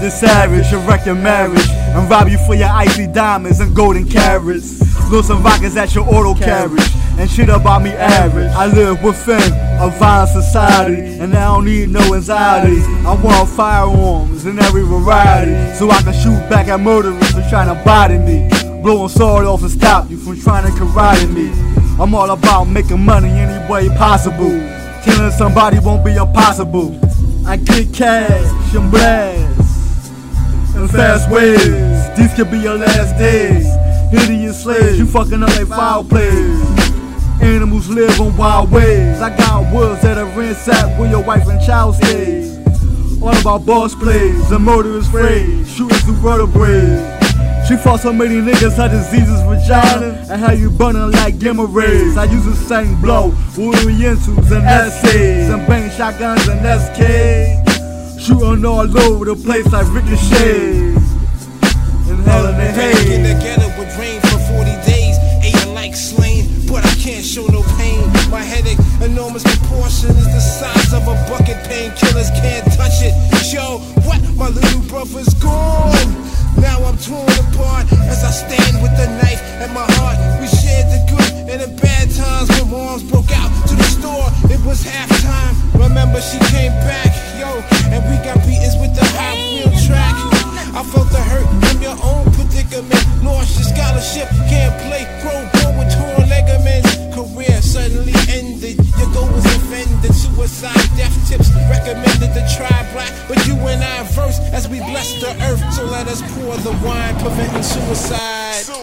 the savage, and wreck your marriage, and rob you for your icy diamonds and golden carats. Lose some rockets at your auto carriage, and shit about me average. I live within a violent society, and I don't need no anxiety. I want firearms in every variety, so I can shoot back at murderers for trying to body me. Blowing sword off and stop you from trying to karate me. I'm all about making money any way possible. Killing somebody won't be impossible. I get cash and blast in fast ways. These could be your last days. Hideous slaves, you fucking up like foul plays. Animals live on wild ways. I got woods that are ransacked where your wife and child stays. All about boss plays and murderous phrase, shooting through vertebrae. She fought so many niggas, her diseases vagina, and how you burning like gamma rays. I use the same blow, Orientals and essays, and bang shotguns and SK. Shooting all over the place like ricochet. And hell in the In hay. the ghetto with rain for 40 days, eating like slain, but I can't show no pain. My headache, enormous proportion, is the size of a bucket. Painkillers can't touch it. Yo, what? My little brother's gone. Now I'm torn apart as I stand with the knife at my heart. We shared the good and the bad times when moms broke out to the store. It was halftime. Remember, she came back, your own predicament. Lost your scholarship, can't play pro ball with torn ligaments. Career suddenly ended. Your goal was offended. Suicide, death tips recommended to try black. But you and I verse as we bless the earth. So let us pour the wine, preventing suicide.